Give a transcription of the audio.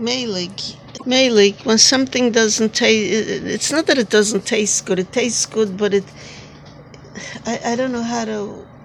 Malik, Malik, when something doesn't taste, it's not that it doesn't taste good. It tastes good, but it, I, I don't know how to